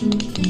Mm-hmm.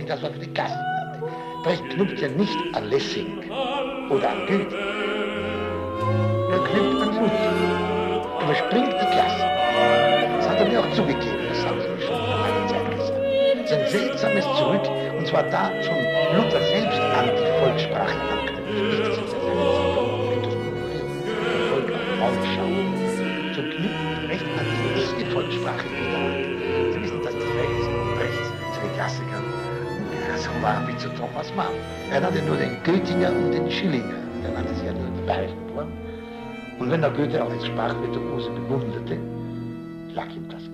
Eigentlich das, wir die nannte. Brecht knüpft ja nicht an Lessing oder an Goethe. Er knüpft an Luther. Überspringt die Klassen. Das hat er mir auch zugegeben, das haben Sie mir schon vor einer Zeit gesagt. Sein seltsames Zurück, und zwar da schon Luther selbst an die Volkssprache anknüpft. Volkssprache wieder. Sie wissen, dass das Verhältnis von Brecht zu den Klassikern so war wie zu Thomas Mann. Er nannte nur den Goethinger und den Schillinger. Er nannte sich ja nur die beiden Und wenn der Goethe auch als Sprachvirtuose bewunderte, lag ihm das